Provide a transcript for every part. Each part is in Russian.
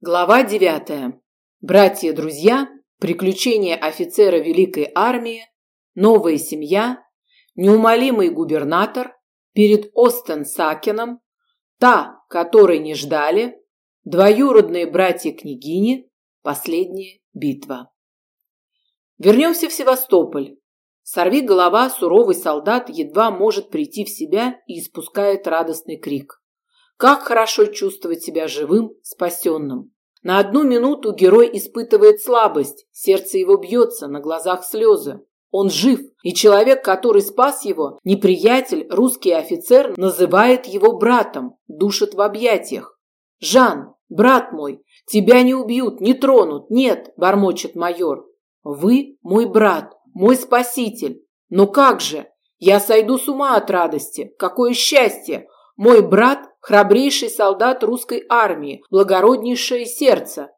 Глава девятая. Братья-друзья, приключения офицера Великой Армии, новая семья, неумолимый губернатор, перед Остен-Сакеном, та, которой не ждали, двоюродные братья-княгини, последняя битва. Вернемся в Севастополь. Сорви голова, суровый солдат едва может прийти в себя и испускает радостный крик. Как хорошо чувствовать себя живым, спасенным. На одну минуту герой испытывает слабость, сердце его бьется, на глазах слезы. Он жив, и человек, который спас его, неприятель, русский офицер, называет его братом, душит в объятиях. «Жан, брат мой, тебя не убьют, не тронут, нет», – бормочет майор. «Вы мой брат, мой спаситель. Но как же? Я сойду с ума от радости. Какое счастье! Мой брат – храбрейший солдат русской армии, благороднейшее сердце.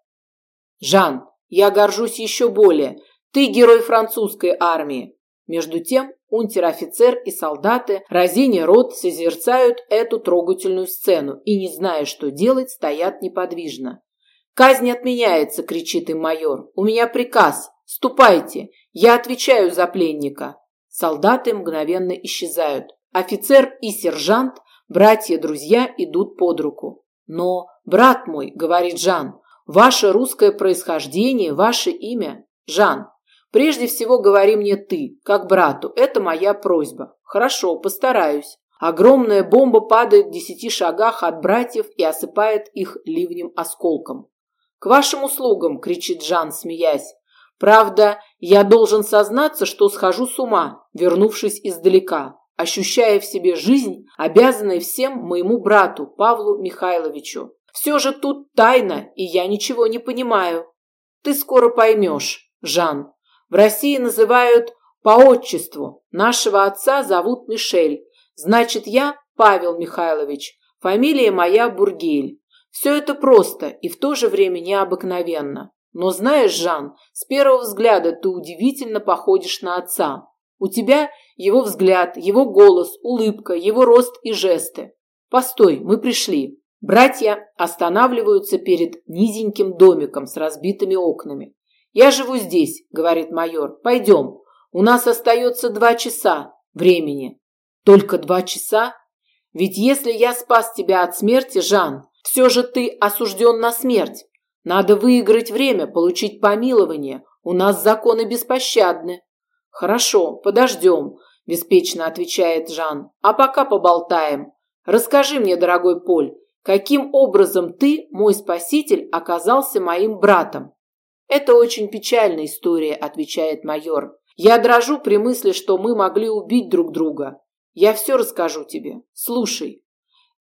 Жан, я горжусь еще более. Ты герой французской армии. Между тем, унтер-офицер и солдаты, разиня рот, созерцают эту трогательную сцену и, не зная, что делать, стоят неподвижно. «Казнь отменяется!» – кричит им майор. «У меня приказ! Ступайте! Я отвечаю за пленника!» Солдаты мгновенно исчезают. Офицер и сержант Братья-друзья идут под руку. Но, брат мой, говорит Жан, ваше русское происхождение, ваше имя. Жан, прежде всего говори мне ты, как брату, это моя просьба. Хорошо, постараюсь. Огромная бомба падает в десяти шагах от братьев и осыпает их ливнем осколком. «К вашим услугам!» – кричит Жан, смеясь. «Правда, я должен сознаться, что схожу с ума, вернувшись издалека ощущая в себе жизнь, обязанной всем моему брату Павлу Михайловичу. Все же тут тайна, и я ничего не понимаю. Ты скоро поймешь, Жан. В России называют по отчеству. Нашего отца зовут Мишель. Значит, я Павел Михайлович. Фамилия моя Бургель. Все это просто и в то же время необыкновенно. Но знаешь, Жан, с первого взгляда ты удивительно походишь на отца. У тебя его взгляд, его голос, улыбка, его рост и жесты. Постой, мы пришли. Братья останавливаются перед низеньким домиком с разбитыми окнами. Я живу здесь, говорит майор. Пойдем. У нас остается два часа времени. Только два часа? Ведь если я спас тебя от смерти, Жан, все же ты осужден на смерть. Надо выиграть время, получить помилование. У нас законы беспощадны. Хорошо, подождем беспечно отвечает Жан. А пока поболтаем. Расскажи мне, дорогой Поль, каким образом ты, мой спаситель, оказался моим братом? Это очень печальная история, отвечает майор. Я дрожу при мысли, что мы могли убить друг друга. Я все расскажу тебе. Слушай.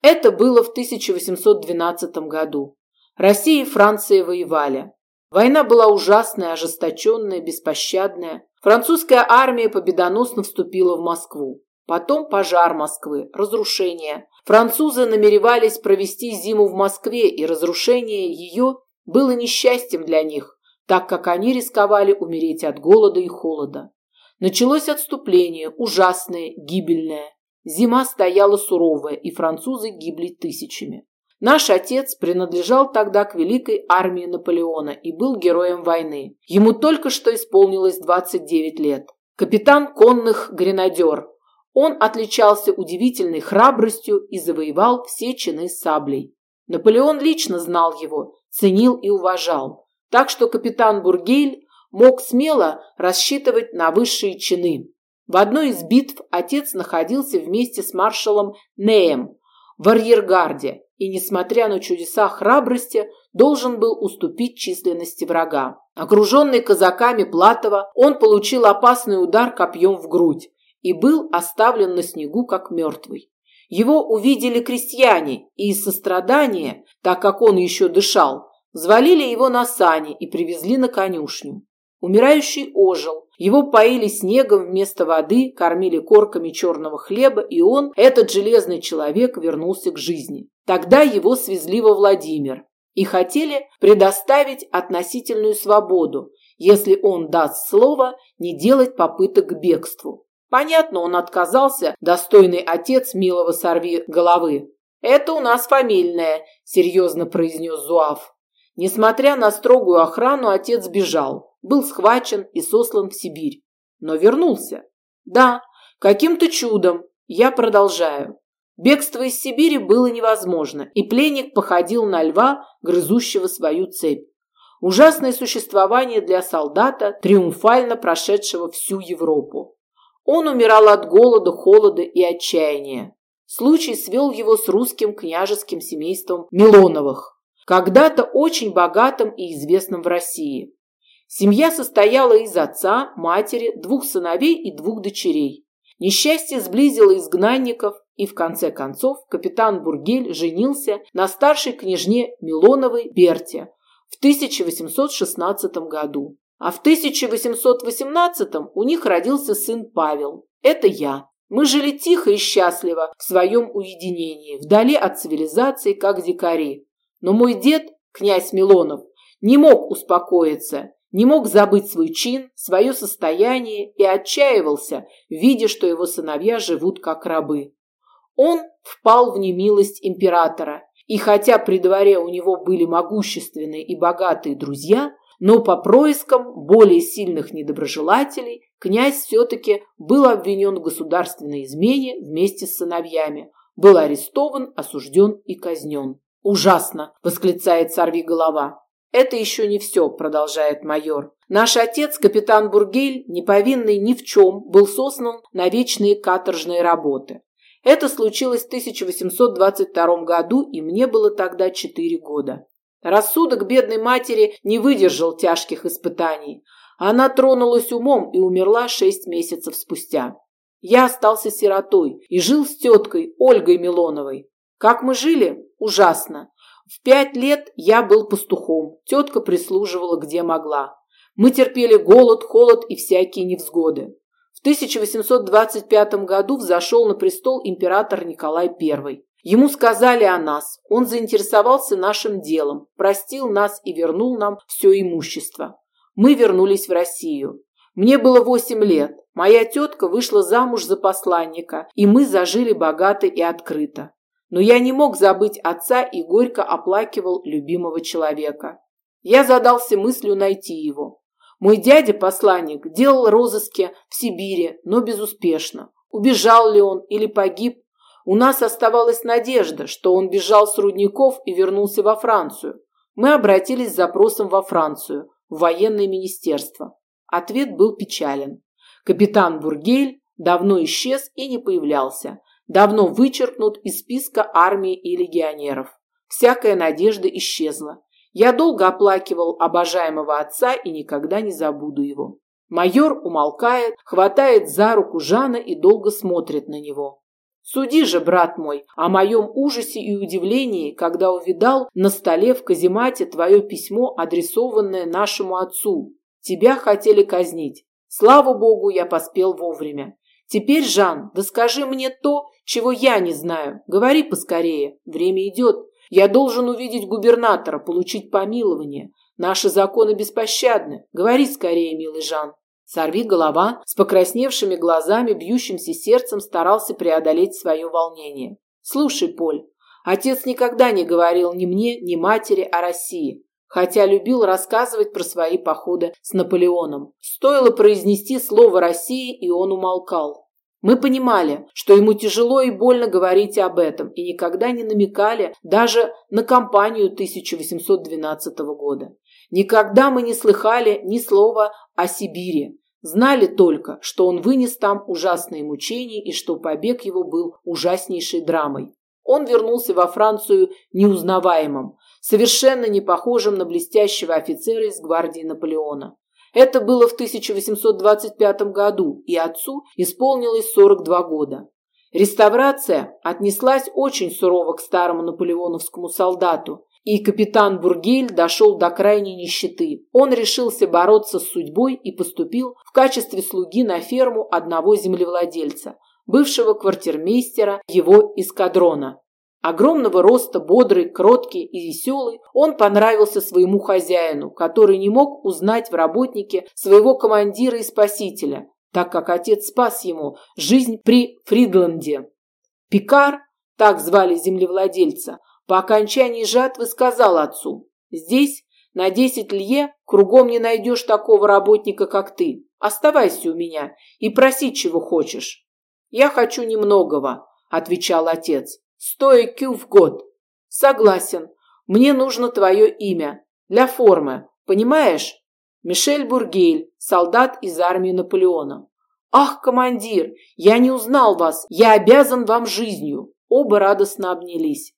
Это было в 1812 году. Россия и Франция воевали. Война была ужасная, ожесточенная, беспощадная. Французская армия победоносно вступила в Москву. Потом пожар Москвы, разрушение. Французы намеревались провести зиму в Москве, и разрушение ее было несчастьем для них, так как они рисковали умереть от голода и холода. Началось отступление, ужасное, гибельное. Зима стояла суровая, и французы гибли тысячами. Наш отец принадлежал тогда к великой армии Наполеона и был героем войны. Ему только что исполнилось 29 лет. Капитан конных гренадер. Он отличался удивительной храбростью и завоевал все чины саблей. Наполеон лично знал его, ценил и уважал. Так что капитан Бургейль мог смело рассчитывать на высшие чины. В одной из битв отец находился вместе с маршалом Неем в арьергарде и, несмотря на чудеса храбрости, должен был уступить численности врага. Окруженный казаками Платова, он получил опасный удар копьем в грудь и был оставлен на снегу как мертвый. Его увидели крестьяне и из сострадания, так как он еще дышал, взвалили его на сани и привезли на конюшню. Умирающий ожил, его поили снегом вместо воды, кормили корками черного хлеба, и он, этот железный человек, вернулся к жизни. Тогда его свезли во Владимир и хотели предоставить относительную свободу, если он даст слово не делать попыток к бегству. Понятно, он отказался, достойный отец милого сорви головы. «Это у нас фамильное», – серьезно произнес Зуав. Несмотря на строгую охрану, отец бежал, был схвачен и сослан в Сибирь. Но вернулся. Да, каким-то чудом. Я продолжаю. Бегство из Сибири было невозможно, и пленник походил на льва, грызущего свою цепь. Ужасное существование для солдата, триумфально прошедшего всю Европу. Он умирал от голода, холода и отчаяния. Случай свел его с русским княжеским семейством Милоновых, когда-то очень богатым и известным в России. Семья состояла из отца, матери, двух сыновей и двух дочерей. Несчастье сблизило изгнанников, и в конце концов капитан Бургель женился на старшей княжне Милоновой Берте в 1816 году. А в 1818 у них родился сын Павел. Это я. Мы жили тихо и счастливо в своем уединении, вдали от цивилизации, как дикари. Но мой дед, князь Милонов, не мог успокоиться, не мог забыть свой чин, свое состояние и отчаивался, видя, что его сыновья живут как рабы. Он впал в немилость императора, и хотя при дворе у него были могущественные и богатые друзья, но по проискам более сильных недоброжелателей князь все-таки был обвинен в государственной измене вместе с сыновьями, был арестован, осужден и казнен. «Ужасно!» – восклицает сорви голова. «Это еще не все», – продолжает майор. «Наш отец, капитан Бургель, не повинный ни в чем, был сослан на вечные каторжные работы. Это случилось в 1822 году, и мне было тогда 4 года. Рассудок бедной матери не выдержал тяжких испытаний. Она тронулась умом и умерла шесть месяцев спустя. Я остался сиротой и жил с теткой Ольгой Милоновой. Как мы жили? Ужасно. В пять лет я был пастухом, тетка прислуживала где могла. Мы терпели голод, холод и всякие невзгоды. В 1825 году взошел на престол император Николай I. Ему сказали о нас, он заинтересовался нашим делом, простил нас и вернул нам все имущество. Мы вернулись в Россию. Мне было восемь лет. Моя тетка вышла замуж за посланника, и мы зажили богато и открыто. Но я не мог забыть отца и горько оплакивал любимого человека. Я задался мыслью найти его. Мой дядя-посланник делал розыски в Сибири, но безуспешно. Убежал ли он или погиб, у нас оставалась надежда, что он бежал с рудников и вернулся во Францию. Мы обратились с запросом во Францию, в военное министерство. Ответ был печален. Капитан Бургель давно исчез и не появлялся. Давно вычеркнут из списка армии и легионеров. Всякая надежда исчезла. Я долго оплакивал обожаемого отца и никогда не забуду его. Майор умолкает, хватает за руку Жана и долго смотрит на него. Суди же, брат мой, о моем ужасе и удивлении, когда увидал на столе в каземате твое письмо, адресованное нашему отцу. Тебя хотели казнить. Слава богу, я поспел вовремя. Теперь, Жан, да скажи мне то, чего я не знаю. Говори поскорее. Время идет. Я должен увидеть губернатора, получить помилование. Наши законы беспощадны. Говори скорее, милый Жан. Сорви голова с покрасневшими глазами, бьющимся сердцем старался преодолеть свое волнение. Слушай, Поль, отец никогда не говорил ни мне, ни матери о России, хотя любил рассказывать про свои походы с Наполеоном. Стоило произнести слово России, и он умолкал. Мы понимали, что ему тяжело и больно говорить об этом, и никогда не намекали даже на кампанию 1812 года. Никогда мы не слыхали ни слова о Сибири, Знали только, что он вынес там ужасные мучения и что побег его был ужаснейшей драмой. Он вернулся во Францию неузнаваемым, совершенно не похожим на блестящего офицера из гвардии Наполеона. Это было в 1825 году, и отцу исполнилось 42 года. Реставрация отнеслась очень сурово к старому наполеоновскому солдату, и капитан Бургель дошел до крайней нищеты. Он решился бороться с судьбой и поступил в качестве слуги на ферму одного землевладельца, бывшего квартирмейстера его эскадрона. Огромного роста, бодрый, кроткий и веселый, он понравился своему хозяину, который не мог узнать в работнике своего командира и спасителя, так как отец спас ему жизнь при Фридланде. Пикар, так звали землевладельца, по окончании жатвы сказал отцу, «Здесь На десять лье кругом не найдешь такого работника, как ты. Оставайся у меня и проси, чего хочешь. Я хочу немногого, отвечал отец. Сто кю в год. Согласен. Мне нужно твое имя. Для формы. Понимаешь? Мишель Бургель, солдат из армии Наполеона. Ах, командир, я не узнал вас. Я обязан вам жизнью. Оба радостно обнялись.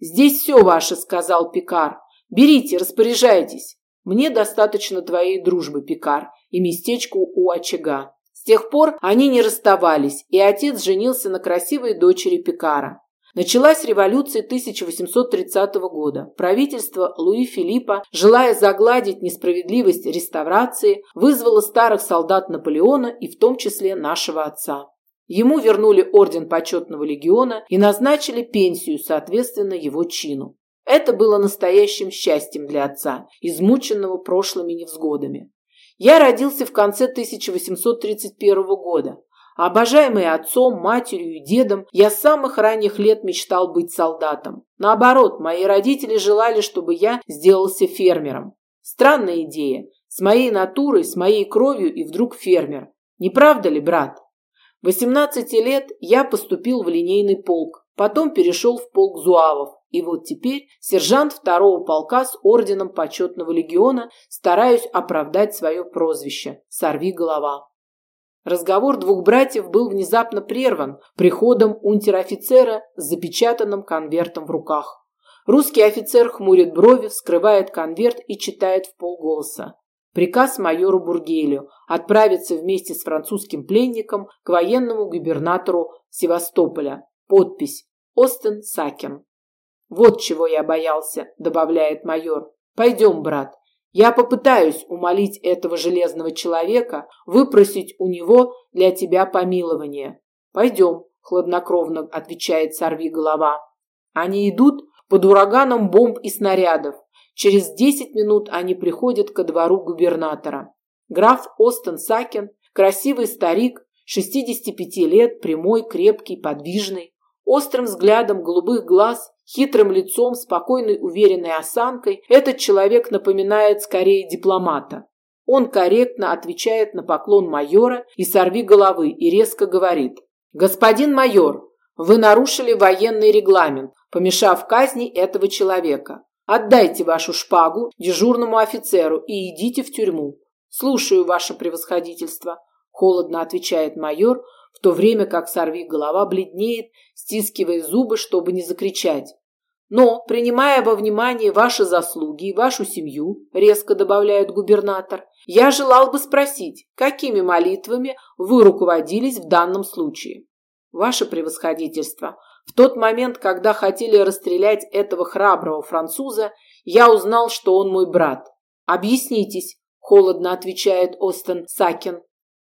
Здесь все ваше, сказал Пикар. Берите, распоряжайтесь. Мне достаточно твоей дружбы, Пикар, и местечку у очага. С тех пор они не расставались, и отец женился на красивой дочери Пикара. Началась революция 1830 года. Правительство Луи Филиппа, желая загладить несправедливость реставрации, вызвало старых солдат Наполеона и в том числе нашего отца. Ему вернули орден почетного легиона и назначили пенсию соответственно его чину. Это было настоящим счастьем для отца, измученного прошлыми невзгодами. Я родился в конце 1831 года. Обожаемый отцом, матерью и дедом, я с самых ранних лет мечтал быть солдатом. Наоборот, мои родители желали, чтобы я сделался фермером. Странная идея. С моей натурой, с моей кровью и вдруг фермер. Не правда ли, брат? 18 лет я поступил в линейный полк, потом перешел в полк зуавов, и вот теперь сержант второго полка с орденом почетного легиона стараюсь оправдать свое прозвище «Сорви голова». Разговор двух братьев был внезапно прерван приходом унтер-офицера с запечатанным конвертом в руках. Русский офицер хмурит брови, вскрывает конверт и читает в полголоса. Приказ майору Бургелю отправиться вместе с французским пленником к военному губернатору Севастополя. Подпись Остен Сакен. «Вот чего я боялся», – добавляет майор. «Пойдем, брат, я попытаюсь умолить этого железного человека выпросить у него для тебя помилование. Пойдем, хладнокровно отвечает сорви голова. Они идут под ураганом бомб и снарядов. Через десять минут они приходят ко двору губернатора. Граф Остен Сакен, красивый старик, 65 лет, прямой, крепкий, подвижный, острым взглядом голубых глаз Хитрым лицом, спокойной, уверенной осанкой этот человек напоминает скорее дипломата. Он корректно отвечает на поклон майора и сорви головы и резко говорит. «Господин майор, вы нарушили военный регламент, помешав казни этого человека. Отдайте вашу шпагу дежурному офицеру и идите в тюрьму. Слушаю, ваше превосходительство», – холодно отвечает майор, в то время как сорви голова бледнеет, стискивая зубы, чтобы не закричать. Но, принимая во внимание ваши заслуги и вашу семью, резко добавляет губернатор, я желал бы спросить, какими молитвами вы руководились в данном случае? Ваше превосходительство, в тот момент, когда хотели расстрелять этого храброго француза, я узнал, что он мой брат. Объяснитесь, холодно отвечает Остен Сакин.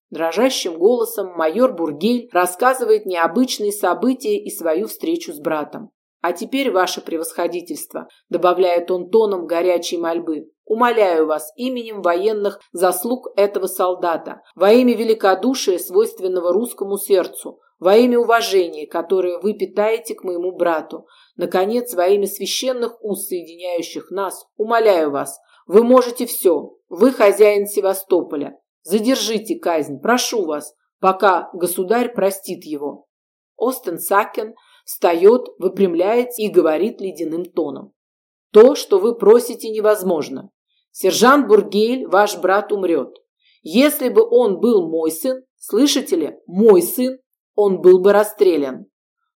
Дрожащим голосом майор Бургель рассказывает необычные события и свою встречу с братом. А теперь, ваше превосходительство, добавляет он тоном горячей мольбы, умоляю вас именем военных заслуг этого солдата, во имя великодушия, свойственного русскому сердцу, во имя уважения, которое вы питаете к моему брату, наконец, во имя священных уз, соединяющих нас, умоляю вас, вы можете все, вы хозяин Севастополя, Задержите казнь, прошу вас, пока государь простит его. Остен Сакен встает, выпрямляется и говорит ледяным тоном. То, что вы просите, невозможно. Сержант Бургель, ваш брат, умрет. Если бы он был мой сын, слышите ли, мой сын, он был бы расстрелян.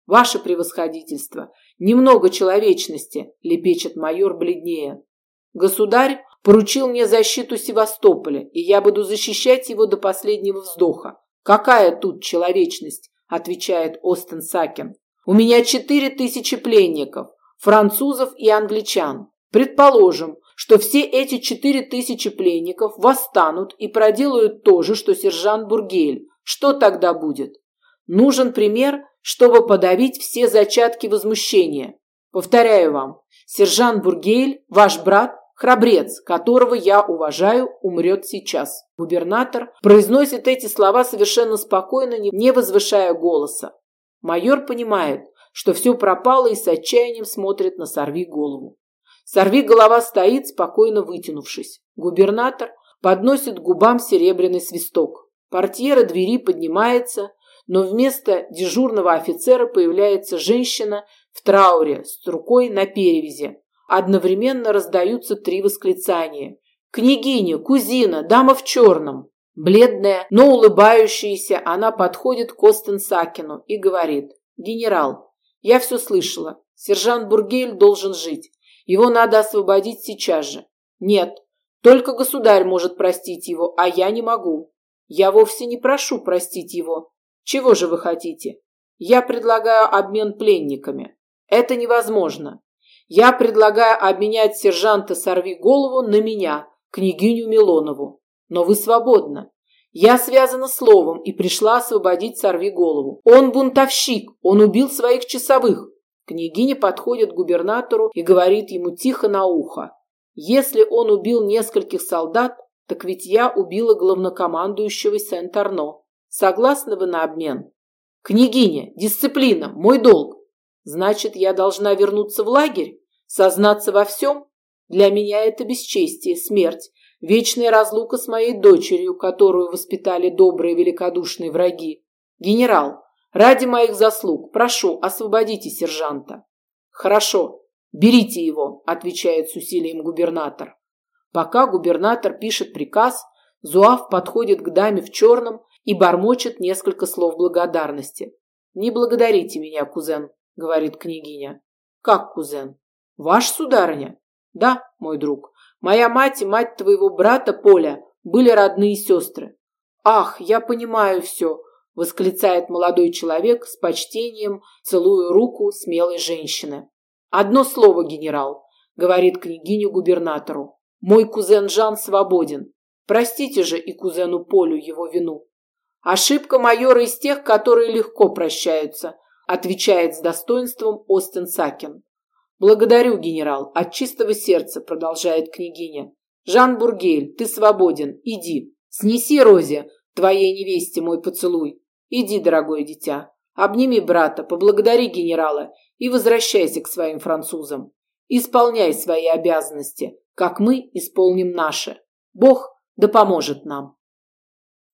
Ваше превосходительство, немного человечности, лепечет майор бледнее. Государь поручил мне защиту Севастополя, и я буду защищать его до последнего вздоха. Какая тут человечность, отвечает Остен Сакен. У меня четыре тысячи пленников, французов и англичан. Предположим, что все эти четыре тысячи пленников восстанут и проделают то же, что сержант Бургель. Что тогда будет? Нужен пример, чтобы подавить все зачатки возмущения. Повторяю вам, сержант Бургель, ваш брат, Храбрец, которого я уважаю, умрет сейчас. Губернатор произносит эти слова совершенно спокойно, не возвышая голоса. Майор понимает, что все пропало и с отчаянием смотрит на сорви голову. Сорви голова стоит, спокойно вытянувшись. Губернатор подносит губам серебряный свисток. Портьера двери поднимается, но вместо дежурного офицера появляется женщина в трауре с рукой на перевязи. Одновременно раздаются три восклицания. «Княгиня! Кузина! Дама в черном!» Бледная, но улыбающаяся, она подходит к Остенсакину и говорит. «Генерал, я все слышала. Сержант Бургель должен жить. Его надо освободить сейчас же». «Нет, только государь может простить его, а я не могу. Я вовсе не прошу простить его. Чего же вы хотите? Я предлагаю обмен пленниками. Это невозможно. Я предлагаю обменять сержанта Сорви голову на меня, княгиню Милонову. Но вы свободны. Я связана словом и пришла освободить Сорви голову. Он бунтовщик, он убил своих часовых. Княгиня подходит к губернатору и говорит ему тихо на ухо. Если он убил нескольких солдат, так ведь я убила главнокомандующего Сент-Арно. Согласны вы на обмен? Княгиня, дисциплина, мой долг. Значит, я должна вернуться в лагерь? Сознаться во всем? Для меня это бесчестие, смерть, вечная разлука с моей дочерью, которую воспитали добрые великодушные враги. Генерал, ради моих заслуг, прошу, освободите сержанта. Хорошо, берите его, отвечает с усилием губернатор. Пока губернатор пишет приказ, Зуав подходит к даме в черном и бормочет несколько слов благодарности. «Не благодарите меня, кузен», — говорит княгиня. «Как кузен? Ваш, сударыня?» «Да, мой друг. Моя мать и мать твоего брата Поля были родные сестры». «Ах, я понимаю все», — восклицает молодой человек с почтением, целуя руку смелой женщины. «Одно слово, генерал», — говорит княгиня губернатору. «Мой кузен Жан свободен. Простите же и кузену Полю его вину. Ошибка майора из тех, которые легко прощаются, отвечает с достоинством Остен Сакин. Благодарю, генерал, от чистого сердца, продолжает княгиня. Жан Бургель, ты свободен, иди. Снеси Розе, твоей невесте, мой поцелуй. Иди, дорогое дитя. Обними брата, поблагодари генерала и возвращайся к своим французам. Исполняй свои обязанности, как мы исполним наши. Бог да поможет нам.